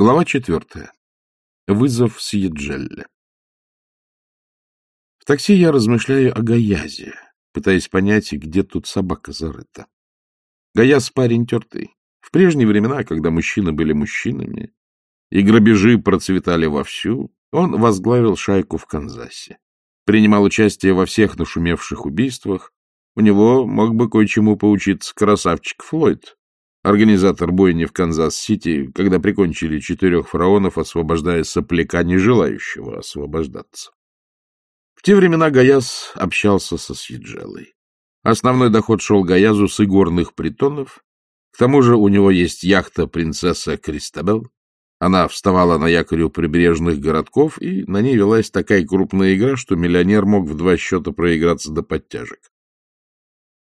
Глава четвертая. Вызов с Еджелле. В такси я размышляю о Гаязе, пытаясь понять, где тут собака зарыта. Гаяз парень тертый. В прежние времена, когда мужчины были мужчинами, и грабежи процветали вовсю, он возглавил шайку в Канзасе. Принимал участие во всех нашумевших убийствах. У него мог бы кое-чему поучиться красавчик Флойд, организатор бойни в Канзас-Сити, когда прикончили четырех фараонов, освобождая сопляка, не желающего освобождаться. В те времена Гаяз общался со Сиджелой. Основной доход шел Гаязу с игорных притонов. К тому же у него есть яхта «Принцесса Кристабел». Она вставала на якоре у прибрежных городков, и на ней велась такая крупная игра, что миллионер мог в два счета проиграться до подтяжек.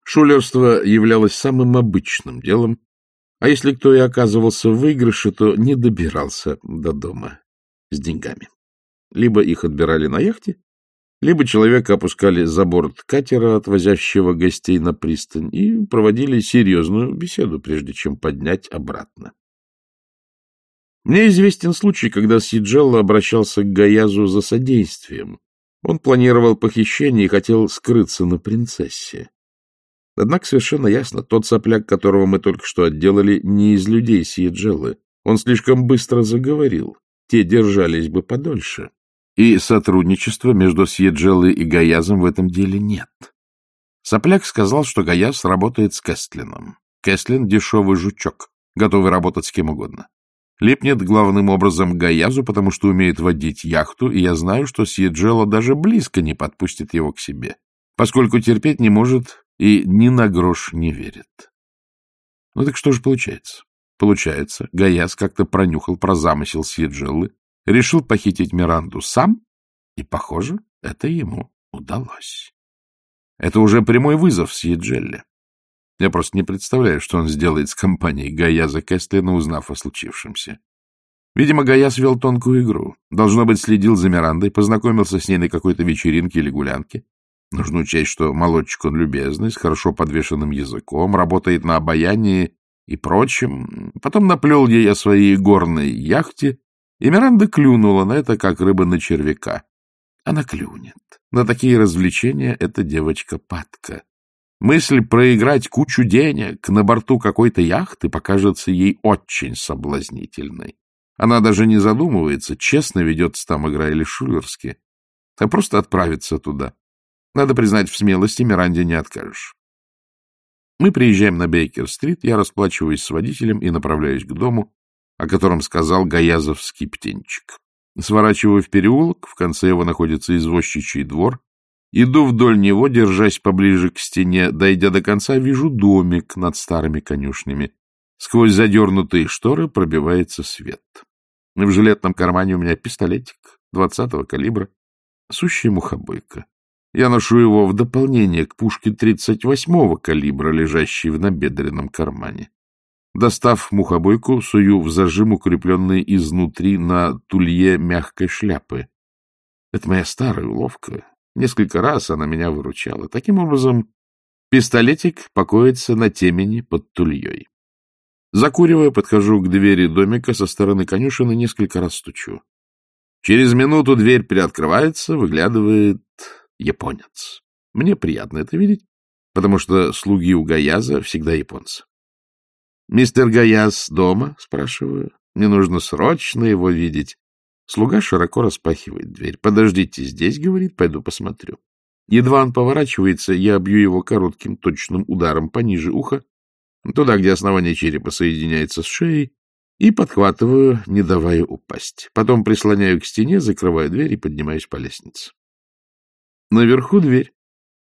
Шулерство являлось самым обычным делом, а если кто и оказывался в выигрыше, то не добирался до дома с деньгами. Либо их отбирали на яхте, либо человека опускали за борт катера, отвозящего гостей на пристань, и проводили серьезную беседу, прежде чем поднять обратно. Мне известен случай, когда Сиджелло обращался к Гаязу за содействием. Он планировал похищение и хотел скрыться на принцессе. Однако совершенно ясно, тот сопляк, которого мы только что отделали, не из людей Сиеджеллы. Он слишком быстро заговорил. Те держались бы подольше. И сотрудничества между Сьеджеллой и Гаязом в этом деле нет. Сопляк сказал, что Гаяз работает с Кестлином. Кестлин — дешевый жучок, готовый работать с кем угодно. Липнет главным образом Гаязу, потому что умеет водить яхту, и я знаю, что Сьеджелла даже близко не подпустит его к себе, поскольку терпеть не может и ни на грош не верит. Ну так что же получается? Получается, Гаяс как-то пронюхал про замысел Сьеджеллы, решил похитить Миранду сам, и, похоже, это ему удалось. Это уже прямой вызов Сьеджелле. Я просто не представляю, что он сделает с компанией Гаяза Кестлина, узнав о случившемся. Видимо, Гаяс вел тонкую игру. Должно быть, следил за Мирандой, познакомился с ней на какой-то вечеринке или гулянке, Нужно учесть, что молодчик он любезный, с хорошо подвешенным языком, работает на обаянии и прочем. Потом наплел ей о своей горной яхте, и Миранда клюнула на это, как рыба на червяка. Она клюнет. На такие развлечения эта девочка падка. Мысль проиграть кучу денег на борту какой-то яхты покажется ей очень соблазнительной. Она даже не задумывается, честно ведется там игра или шулерски, а просто отправится туда. Надо признать, в смелости Миранде не откажешь. Мы приезжаем на Бейкер-стрит, я расплачиваюсь с водителем и направляюсь к дому, о котором сказал Гаязовский птенчик. Сворачиваю в переулок, в конце его находится извозчичий двор. Иду вдоль него, держась поближе к стене. Дойдя до конца, вижу домик над старыми конюшнями. Сквозь задернутые шторы пробивается свет. В жилетном кармане у меня пистолетик двадцатого калибра, сущая мухобойка. Я ношу его в дополнение к пушке 38-го калибра, лежащей в набедренном кармане. Достав мухобойку, сую в зажим, укрепленный изнутри на тулье мягкой шляпы. Это моя старая уловка. Несколько раз она меня выручала. Таким образом, пистолетик покоится на темени под тульей. Закуривая, подхожу к двери домика со стороны конюшен и несколько раз стучу. Через минуту дверь приоткрывается, выглядывает японец. Мне приятно это видеть, потому что слуги у Гаяза всегда японцы. — Мистер Гаяз дома? — спрашиваю. — Мне нужно срочно его видеть. Слуга широко распахивает дверь. — Подождите здесь, — говорит, — пойду посмотрю. Едва он поворачивается, я бью его коротким точным ударом пониже уха, туда, где основание черепа соединяется с шеей, и подхватываю, не давая упасть. Потом прислоняю к стене, закрываю дверь и поднимаюсь по лестнице. Наверху дверь.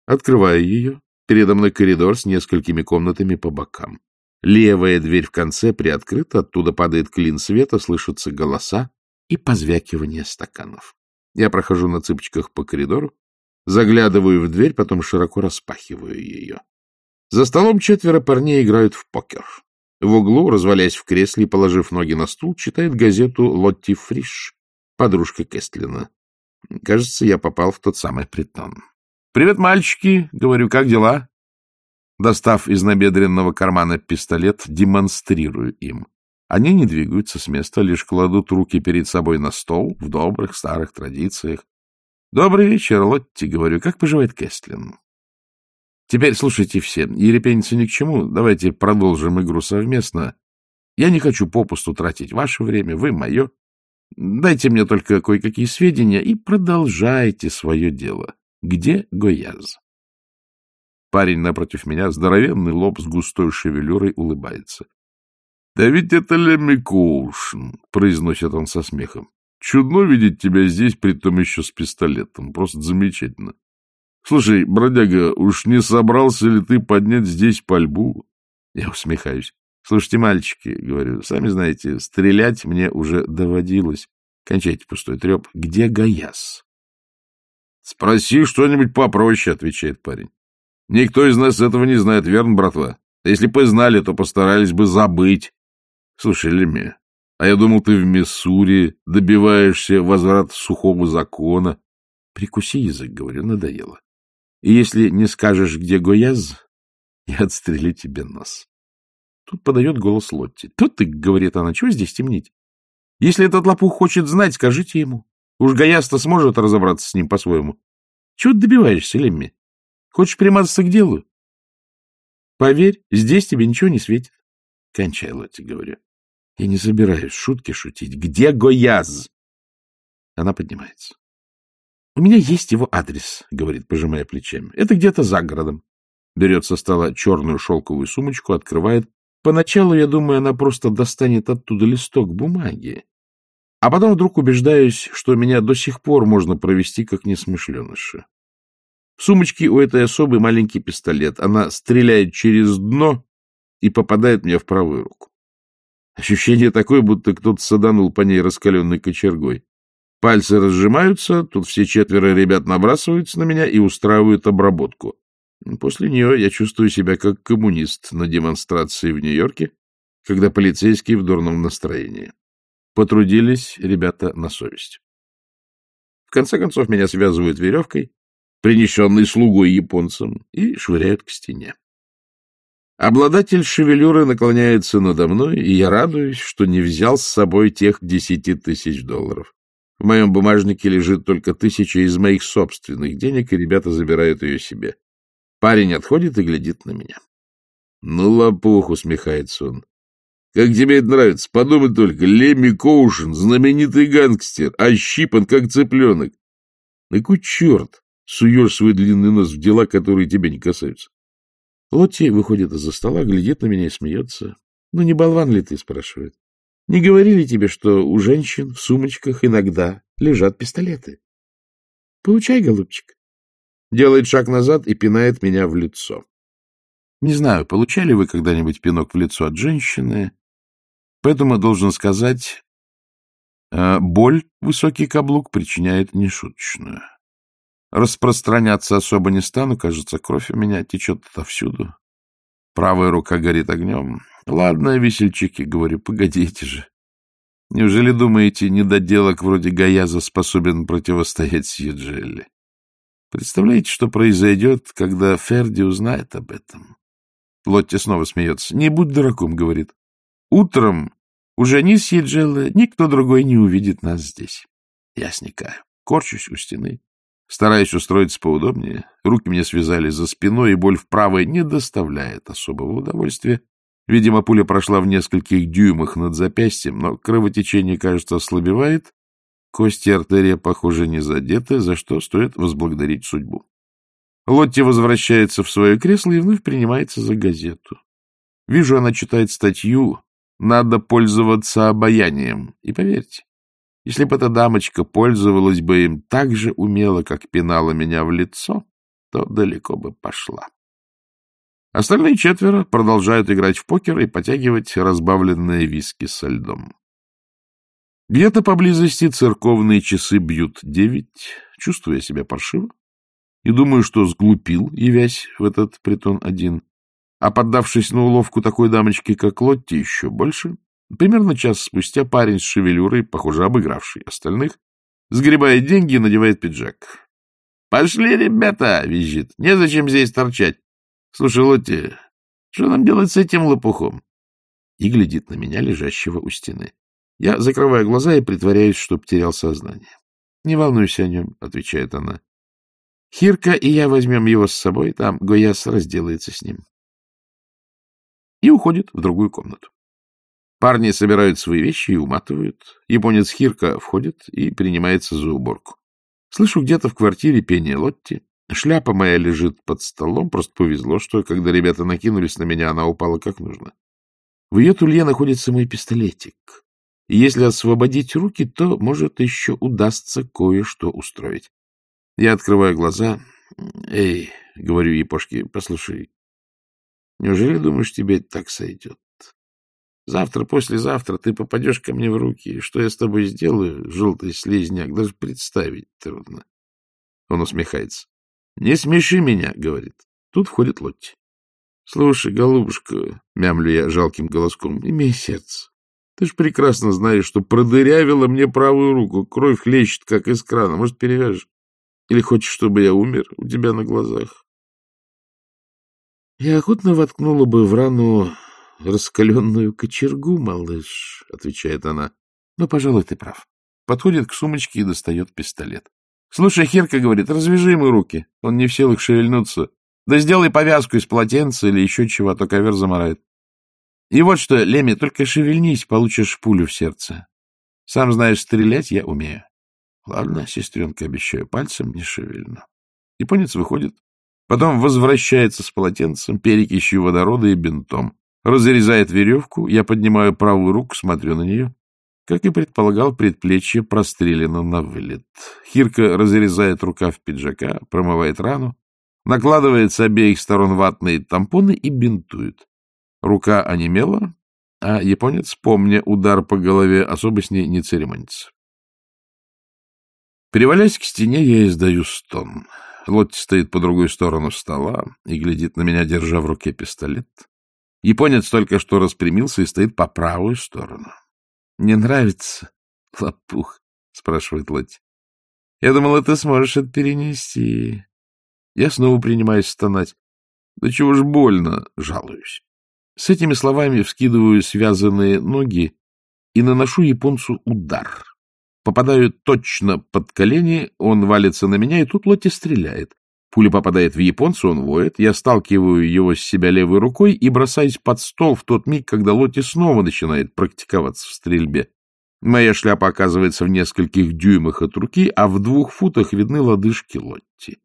Открываю ее. Передо мной коридор с несколькими комнатами по бокам. Левая дверь в конце приоткрыта, оттуда падает клин света, слышатся голоса и позвякивание стаканов. Я прохожу на цыпочках по коридору, заглядываю в дверь, потом широко распахиваю ее. За столом четверо парней играют в покер. В углу, развалясь в кресле и положив ноги на стул, читает газету «Лотти Фриш», подружка Кестлина. Кажется, я попал в тот самый притон. — Привет, мальчики! — говорю, как дела? Достав из набедренного кармана пистолет, демонстрирую им. Они не двигаются с места, лишь кладут руки перед собой на стол в добрых старых традициях. — Добрый вечер, Лотти, — говорю. — Как поживает Кэстлин? Теперь слушайте все. Ерепениться ни к чему. Давайте продолжим игру совместно. Я не хочу попусту тратить ваше время, вы мое. Дайте мне только кое-какие сведения и продолжайте свое дело. Где Гояз? Парень напротив меня, здоровенный лоб с густой шевелюрой, улыбается. — Да ведь это Лемми Коушен, — произносит он со смехом. — Чудно видеть тебя здесь, притом еще с пистолетом. Просто замечательно. Слушай, бродяга, уж не собрался ли ты поднять здесь пальбу? Я усмехаюсь. Слушайте, мальчики, говорю, сами знаете, стрелять мне уже доводилось. Кончайте пустой треп. Где Гаяс? Спроси что-нибудь попроще, отвечает парень. Никто из нас этого не знает, верно, братва? Если бы знали, то постарались бы забыть. Слушай, Леме, а я думал, ты в Миссури добиваешься возврата сухого закона. Прикуси язык, говорю, надоело. И если не скажешь, где Гояз, я отстрелю тебе нос. Тут подает голос Лотти. Тут ты, говорит она, чего здесь темнить? Если этот лопух хочет знать, скажите ему. Уж Гояз-то сможет разобраться с ним по-своему. Чего ты добиваешься, Лемми? Хочешь примазаться к делу? Поверь, здесь тебе ничего не светит. Кончай, Лотти, говорю. Я не собираюсь шутки шутить. Где Гояз? Она поднимается. У меня есть его адрес, говорит, пожимая плечами. Это где-то за городом. Берет со стола черную шелковую сумочку, открывает. Поначалу, я думаю, она просто достанет оттуда листок бумаги. А потом вдруг убеждаюсь, что меня до сих пор можно провести как несмышленыша. В сумочке у этой особы маленький пистолет. Она стреляет через дно и попадает мне в правую руку. Ощущение такое, будто кто-то саданул по ней раскаленной кочергой. Пальцы разжимаются, тут все четверо ребят набрасываются на меня и устраивают обработку. После нее я чувствую себя как коммунист на демонстрации в Нью-Йорке, когда полицейские в дурном настроении. Потрудились ребята на совесть. В конце концов, меня связывают веревкой, принесенной слугой японцам, и швыряют к стене. Обладатель шевелюры наклоняется надо мной, и я радуюсь, что не взял с собой тех десяти тысяч долларов. В моем бумажнике лежит только тысяча из моих собственных денег, и ребята забирают ее себе. Парень отходит и глядит на меня. — Ну, лопух, — усмехается он. — Как тебе это нравится? Подумай только, Лемми Коушен, знаменитый гангстер, ощипан, как цыпленок. На кой черт суешь свой длинный нос в дела, которые тебя не касаются? Лотти выходит из-за стола, глядит на меня и смеется. — Ну, не болван ли ты? — спрашивает. Не говорили тебе, что у женщин в сумочках иногда лежат пистолеты? Получай, голубчик. Делает шаг назад и пинает меня в лицо. Не знаю, получали вы когда-нибудь пинок в лицо от женщины, поэтому должен сказать, э, боль высокий каблук причиняет нешуточную. Распространяться особо не стану, кажется, кровь у меня течет отовсюду. Правая рука горит огнем. Ладно, весельчаки, говорю, погодите же. Неужели думаете, недоделок вроде Гаяза способен противостоять Сьюджелли? Представляете, что произойдет, когда Ферди узнает об этом? Лотти снова смеется. Не будь дураком, говорит. Утром уже ни Сьюджелли, никто другой не увидит нас здесь. Я сникаю, корчусь у стены. Стараюсь устроиться поудобнее. Руки мне связали за спиной, и боль в правой не доставляет особого удовольствия. Видимо, пуля прошла в нескольких дюймах над запястьем, но кровотечение, кажется, ослабевает. Кости и артерия, похоже, не задеты, за что стоит возблагодарить судьбу. Лотти возвращается в свое кресло и вновь принимается за газету. Вижу, она читает статью «Надо пользоваться обаянием». И поверьте, если бы эта дамочка пользовалась бы им так же умело, как пинала меня в лицо, то далеко бы пошла. Остальные четверо продолжают играть в покер и потягивать разбавленные виски со льдом. Где-то поблизости церковные часы бьют девять, чувствуя себя паршиво, и думаю, что сглупил, явясь в этот притон один. А поддавшись на уловку такой дамочки, как Лотти, еще больше, примерно час спустя парень с шевелюрой, похоже, обыгравший остальных, сгребает деньги и надевает пиджак. — Пошли, ребята! — визжит. — Незачем здесь торчать. Слушай, Лотти, что нам делать с этим лопухом? и глядит на меня, лежащего у стены. Я закрываю глаза и притворяюсь, что потерял сознание. — Не волнуйся о нем, — отвечает она. — Хирка и я возьмем его с собой, там Гояс разделается с ним. И уходит в другую комнату. Парни собирают свои вещи и уматывают. Японец Хирка входит и принимается за уборку. Слышу где-то в квартире пение Лотти. Шляпа моя лежит под столом. Просто повезло, что, когда ребята накинулись на меня, она упала как нужно. В ее тулье находится мой пистолетик. Если освободить руки, то, может, еще удастся кое-что устроить. Я открываю глаза. «Эй», — говорю Япошке, — «послушай, неужели думаешь, тебе так сойдет? Завтра, послезавтра ты попадешь ко мне в руки, что я с тобой сделаю, желтый слизняк, даже представить трудно». Он усмехается. «Не смеши меня», — говорит. Тут входит Лотти. «Слушай, голубушка», — мямлю я жалким голоском, — «имей сердце. Ты ж прекрасно знаешь, что продырявила мне правую руку, кровь хлещет, как из крана. Может, перевяжешь? Или хочешь, чтобы я умер у тебя на глазах?» «Я охотно воткнула бы в рану раскаленную кочергу, малыш», — отвечает она. «Но, пожалуй, ты прав». Подходит к сумочке и достает пистолет. — Слушай, Херка говорит, развяжи ему руки. Он не в силах шевельнуться. Да сделай повязку из полотенца или еще чего, а то ковер заморает. И вот что, Леми, только шевельнись, получишь пулю в сердце. Сам знаешь, стрелять я умею. Ладно, сестренка, обещаю, пальцем не шевельну. Японец выходит, потом возвращается с полотенцем, перекисью водорода и бинтом. Разрезает веревку, я поднимаю правую руку, смотрю на нее. Как и предполагал, предплечье прострелено на вылет. Хирка разрезает рукав пиджака, промывает рану, накладывает с обеих сторон ватные тампоны и бинтует. Рука онемела, а японец, помня удар по голове, особо с ней не церемонится. Привалясь к стене, я издаю стон. Лотти стоит по другую сторону стола и глядит на меня, держа в руке пистолет. Японец только что распрямился и стоит по правую сторону. — Не нравится, лопух? — спрашивает Лотти. — Я думала, ты сможешь это перенести. Я снова принимаюсь стонать. Да чего ж больно, жалуюсь. С этими словами вскидываю связанные ноги и наношу японцу удар. Попадаю точно под колени, он валится на меня, и тут Лотти стреляет. Пуля попадает в японца, он воет. Я сталкиваю его с себя левой рукой и бросаюсь под стол в тот миг, когда Лотти снова начинает практиковаться в стрельбе. Моя шляпа оказывается в нескольких дюймах от руки, а в двух футах видны лодыжки Лотти.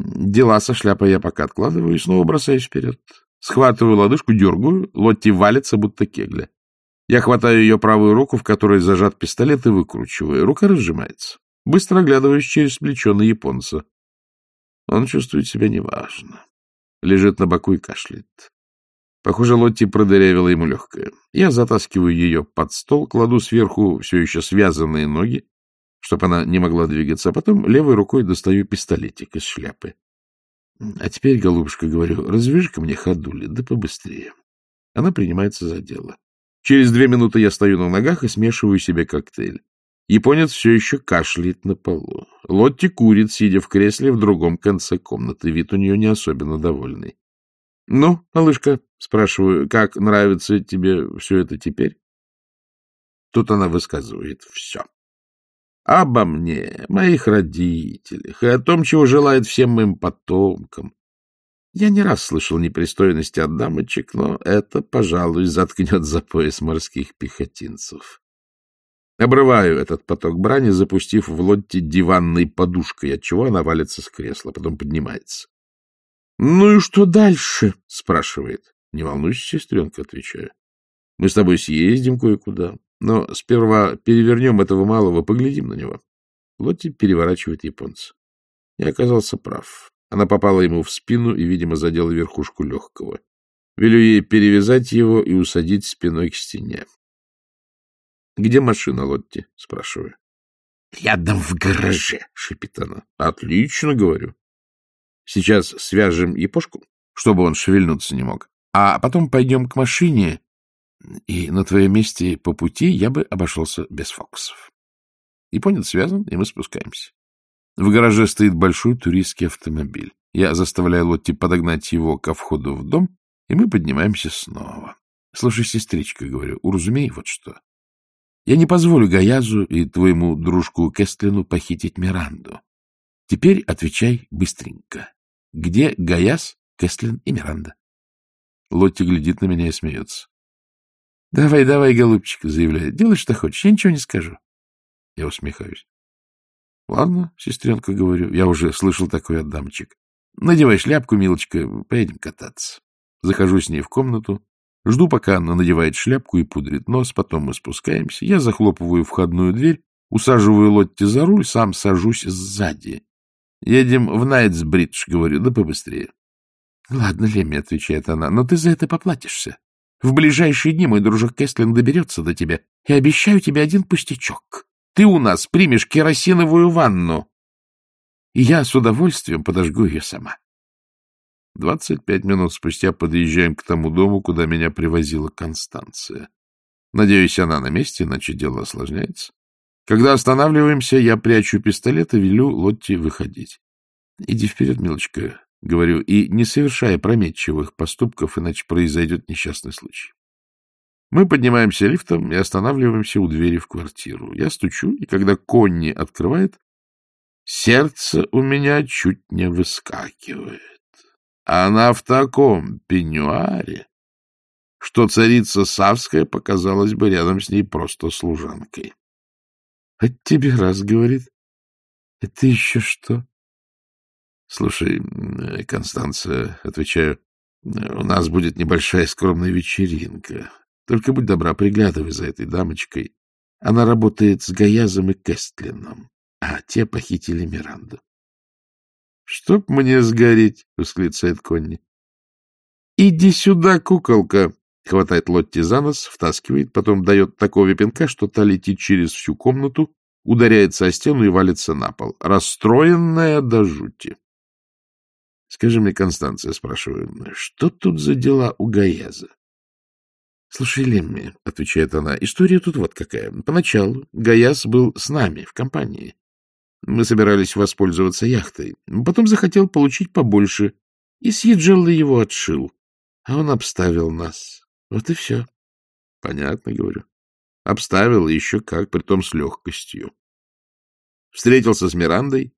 Дела со шляпой я пока откладываю и снова бросаюсь вперед. Схватываю лодыжку, дергаю, Лотти валится, будто кегля. Я хватаю ее правую руку, в которой зажат пистолет, и выкручиваю. Рука разжимается. Быстро оглядываюсь через плечо на японца. Он чувствует себя неважно. Лежит на боку и кашляет. Похоже, Лотти продырявила ему легкое. Я затаскиваю ее под стол, кладу сверху все еще связанные ноги, чтобы она не могла двигаться, а потом левой рукой достаю пистолетик из шляпы. А теперь, голубушка, говорю, развяжи-ка мне ходули, да побыстрее. Она принимается за дело. Через две минуты я стою на ногах и смешиваю себе коктейль. Японец все еще кашляет на полу. Лотти курит, сидя в кресле в другом конце комнаты. Вид у нее не особенно довольный. — Ну, малышка, — спрашиваю, — как нравится тебе все это теперь? Тут она высказывает все. Обо мне, моих родителях и о том, чего желает всем моим потомкам. Я не раз слышал непристойности от дамочек, но это, пожалуй, заткнет за пояс морских пехотинцев. Обрываю этот поток брани, запустив в Лотте диванной подушкой, отчего она валится с кресла, потом поднимается. — Ну и что дальше? — спрашивает. — Не волнуйся, сестренка, — отвечаю. — Мы с тобой съездим кое-куда, но сперва перевернем этого малого, поглядим на него. Лотти переворачивает японца. Я оказался прав. Она попала ему в спину и, видимо, задела верхушку легкого. Велю ей перевязать его и усадить спиной к стене. — Где машина, Лотти? — спрашиваю. — Рядом в гараже, — шипит она. — Отлично, — говорю. — Сейчас свяжем Япошку, чтобы он шевельнуться не мог. А потом пойдем к машине, и на твоем месте по пути я бы обошелся без фокусов. Японец связан, и мы спускаемся. В гараже стоит большой туристский автомобиль. Я заставляю Лотти подогнать его ко входу в дом, и мы поднимаемся снова. — Слушай, сестричка, — говорю, — уразумей вот что. Я не позволю Гаязу и твоему дружку Кестлину похитить Миранду. Теперь отвечай быстренько. Где Гаяз, Кестлин и Миранда? Лотти глядит на меня и смеется. — Давай, давай, голубчик, — заявляет. — Делай, что хочешь, я ничего не скажу. Я усмехаюсь. — Ладно, сестренка, говорю, я уже слышал такой от дамочек. Надевай шляпку, милочка, поедем кататься. Захожу с ней в комнату, жду, пока она надевает шляпку и пудрит нос, потом мы спускаемся. Я захлопываю входную дверь, усаживаю Лотти за руль, сам сажусь сзади. Едем в Найтсбридж, говорю, да побыстрее. — Ладно, Лемми, — отвечает она, — но ты за это поплатишься. В ближайшие дни мой дружок Кэстлин доберется до тебя, и обещаю тебе один пустячок. Ты у нас примешь керосиновую ванну, и я с удовольствием подожгу ее сама. Двадцать пять минут спустя подъезжаем к тому дому, куда меня привозила Констанция. Надеюсь, она на месте, иначе дело осложняется. Когда останавливаемся, я прячу пистолет и велю Лотти выходить. — Иди вперед, милочка, — говорю, — и не совершая прометчивых поступков, иначе произойдет несчастный случай. Мы поднимаемся лифтом и останавливаемся у двери в квартиру. Я стучу, и когда Конни открывает, сердце у меня чуть не выскакивает. Она в таком пеньюаре, что царица Савская показалась бы рядом с ней просто служанкой. — От тебе раз, — говорит. — Это еще что? — Слушай, Констанция, — отвечаю, — у нас будет небольшая скромная вечеринка. Только будь добра, приглядывай за этой дамочкой. Она работает с Гаязом и Кестлином, а те похитили Миранду. — Чтоб мне сгореть! — восклицает Конни. — Иди сюда, куколка! — хватает Лотти за нос, втаскивает, потом дает такого пинка, что та летит через всю комнату, ударяется о стену и валится на пол, расстроенная до жути. — Скажи мне, Констанция, — спрашиваю, — что тут за дела у Гаяза? — Слушай, Лемми, — отвечает она, — история тут вот какая. Поначалу Гаяз был с нами в компании. Мы собирались воспользоваться яхтой. Потом захотел получить побольше, и Сьеджелло его отшил. А он обставил нас. Вот и все. — Понятно, — говорю. Обставил еще как, притом с легкостью. Встретился с Мирандой,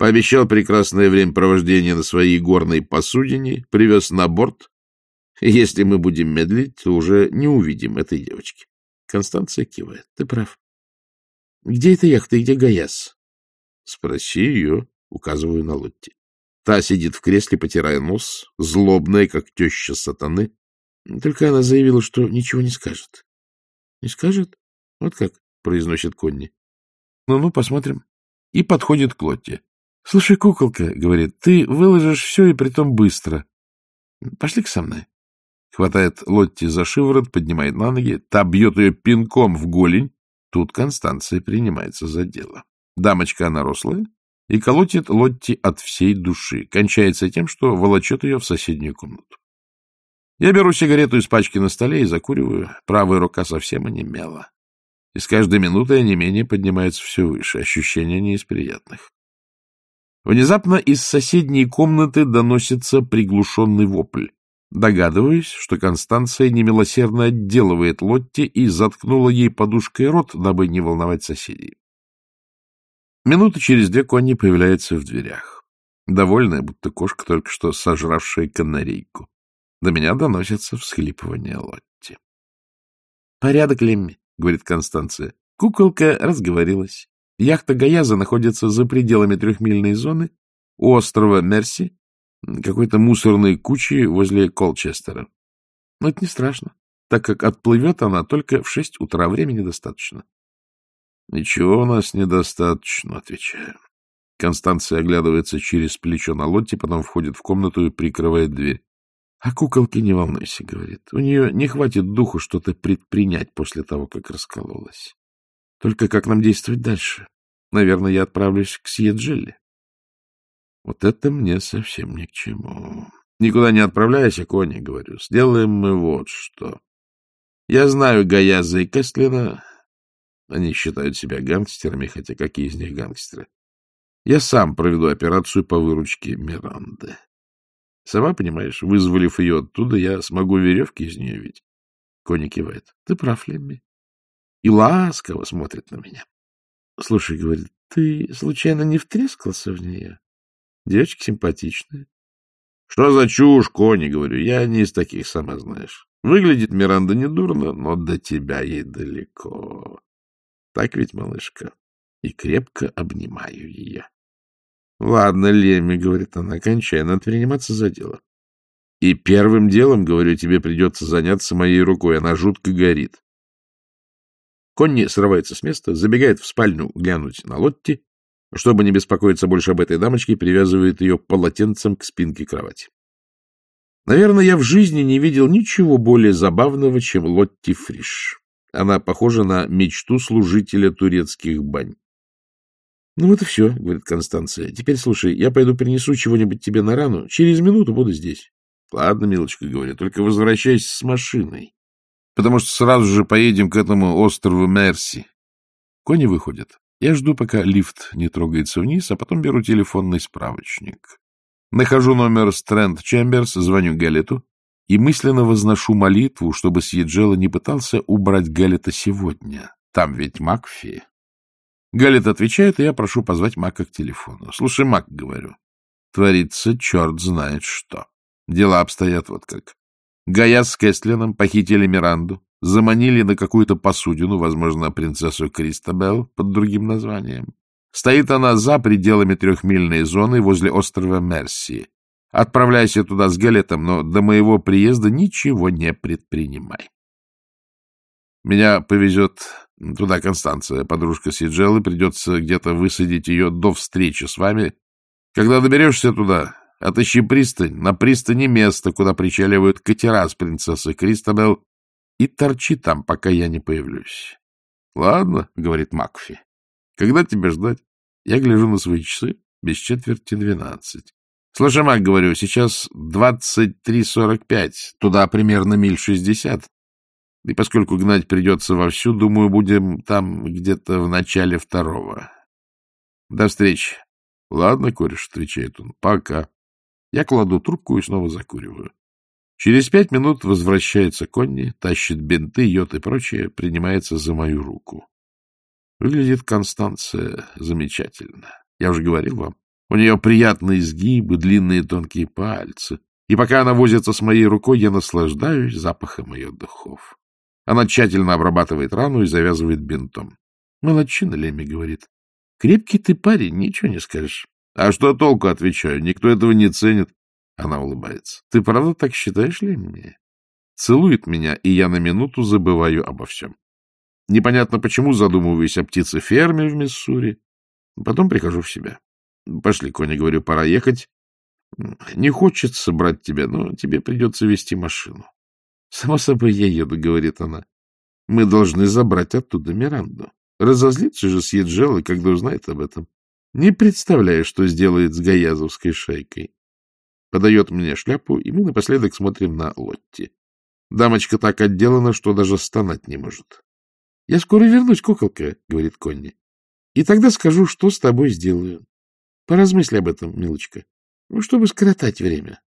пообещал прекрасное времяпровождение на своей горной посудине, привез на борт. Если мы будем медлить, то уже не увидим этой девочки. Констанция кивает. Ты прав. — Где эта яхта и где Гаяс? Спроси ее, указываю на Лотти. Та сидит в кресле, потирая нос, злобная, как теща сатаны. Только она заявила, что ничего не скажет. — Не скажет? Вот как? — произносит Конни. Ну-ну, посмотрим. И подходит к Лотте. — Слушай, куколка, — говорит, — ты выложишь все и притом быстро. Пошли-ка со мной. Хватает Лотти за шиворот, поднимает на ноги, та бьет ее пинком в голень. Тут Констанция принимается за дело. Дамочка она рослая и колотит Лотти от всей души. Кончается тем, что волочет ее в соседнюю комнату. Я беру сигарету из пачки на столе и закуриваю. Правая рука совсем онемела. И с каждой минутой не менее поднимается все выше. Ощущение не из приятных. Внезапно из соседней комнаты доносится приглушенный вопль. Догадываюсь, что Констанция немилосердно отделывает Лотти и заткнула ей подушкой рот, дабы не волновать соседей. Минуты через две Конни появляется в дверях. Довольная, будто кошка, только что сожравшая канарейку. До меня доносятся всхлипывания Лотти. — Порядок, Лемми, — говорит Констанция. Куколка разговорилась. Яхта Гаяза находится за пределами трехмильной зоны у острова Мерси, какой-то мусорной кучи возле Колчестера. Но это не страшно, так как отплывет она только в шесть утра, времени достаточно. — Ничего у нас недостаточно, — отвечаю. Констанция оглядывается через плечо на лотте, потом входит в комнату и прикрывает дверь. — А куколки не волнуйся, — говорит. — У нее не хватит духу что-то предпринять после того, как раскололась. Только как нам действовать дальше? Наверное, я отправлюсь к Сьеджелле. Вот это мне совсем ни к чему. Никуда не отправляйся, Кони, говорю. Сделаем мы вот что. Я знаю Гаяза и Кестлина, они считают себя гангстерами, хотя какие из них гангстеры? Я сам проведу операцию по выручке Миранды. Сама понимаешь, вызволив ее оттуда, я смогу веревки из нее видеть. Кони кивает. — Ты прав, Лемми. И ласково смотрит на меня. — Слушай, — говорит, — ты случайно не втрескался в нее? Девочка симпатичная. — Что за чушь, Кони, — говорю, — я не из таких, сама знаешь. Выглядит Миранда недурно, но до тебя ей далеко. Так ведь, малышка? И крепко обнимаю ее. — Ладно, Леми, — говорит она, — кончай, надо приниматься за дело. И первым делом, говорю, тебе придется заняться моей рукой, она жутко горит. Конни срывается с места, забегает в спальню глянуть на Лотти, чтобы не беспокоиться больше об этой дамочке, привязывает ее полотенцем к спинке кровати. Наверное, я в жизни не видел ничего более забавного, чем Лотти Фриш. Она похожа на мечту служителя турецких бань. — Ну вот и все, — говорит Констанция. — Теперь слушай, я пойду принесу чего-нибудь тебе на рану. Через минуту буду здесь. — Ладно, милочка, — говорю, — только возвращайся с машиной, потому что сразу же поедем к этому острову Мерси. Кони выходят. Я жду, пока лифт не трогается вниз, а потом беру телефонный справочник. Нахожу номер Стрэнд Чемберс, звоню Гэллету и мысленно возношу молитву, чтобы Сьеджела не пытался убрать Гэллета сегодня. Там ведь Макфи. Галет отвечает, и я прошу позвать Мака к телефону. Слушай, Мак, говорю, творится черт знает что. Дела обстоят вот как. Гая с Кэстлином похитили Миранду, заманили на какую-то посудину, возможно, принцессу Кристабел под другим названием. Стоит она за пределами трехмильной зоны возле острова Мерси. Отправляйся туда с Галетом, но до моего приезда ничего не предпринимай. Меня повезет туда Констанция, подружка Сиджелы, придется где-то высадить ее до встречи с вами. Когда доберешься туда, Отыщи пристань, на пристани место, куда причаливают катера с принцессой Кристабел, и торчи там, пока я не появлюсь. — Ладно, — говорит Макфи. — Когда тебя ждать? Я гляжу на свои часы, без четверти двенадцать. — Слушай, Мак, говорю, сейчас двадцать три сорок пять, туда примерно миль шестьдесят. И поскольку гнать придется вовсю, думаю, будем там где-то в начале второго. До встречи. — Ладно, кореш, — отвечает он, — пока. Я кладу трубку и снова закуриваю. Через пять минут возвращается Конни, тащит бинты, йод и прочее, принимается за мою руку. Выглядит Констанция замечательно. Я уже говорил вам. У нее приятные изгибы, длинные тонкие пальцы. И пока она возится с моей рукой, я наслаждаюсь запахом ее духов. Она тщательно обрабатывает рану и завязывает бинтом. — Молодчина, Леми говорит. — Крепкий ты парень, ничего не скажешь. А что толку, отвечаю, никто этого не ценит. Она улыбается. Ты правда так считаешь, Лемми? Целует меня, и я на минуту забываю обо всем. Непонятно почему задумываюсь о птице-ферме в Миссури. Потом прихожу в себя. Пошли, Коня, говорю, пора ехать. Не хочется брать тебя, но тебе придется вести машину. Само собой я еду, говорит она. Мы должны забрать оттуда Миранду. Разозлится же Сьеджелла, когда узнает об этом. Не представляю, что сделает с Гаязовской шайкой. Подает мне шляпу, и мы напоследок смотрим на Лотти. Дамочка так отделана, что даже стонать не может. — Я скоро вернусь, куколка, — говорит Конни. — И тогда скажу, что с тобой сделаю. Поразмысли об этом, милочка, ну, чтобы скоротать время.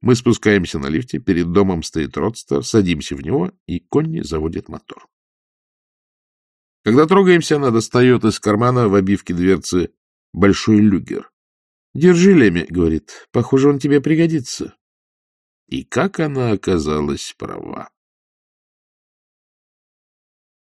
Мы спускаемся на лифте, перед домом стоит Родстер, садимся в него, и Конни заводит мотор. Когда трогаемся, она достает из кармана в обивке дверцы большой люгер. — Держи, Леми, — говорит, — похоже, он тебе пригодится. И как она оказалась права.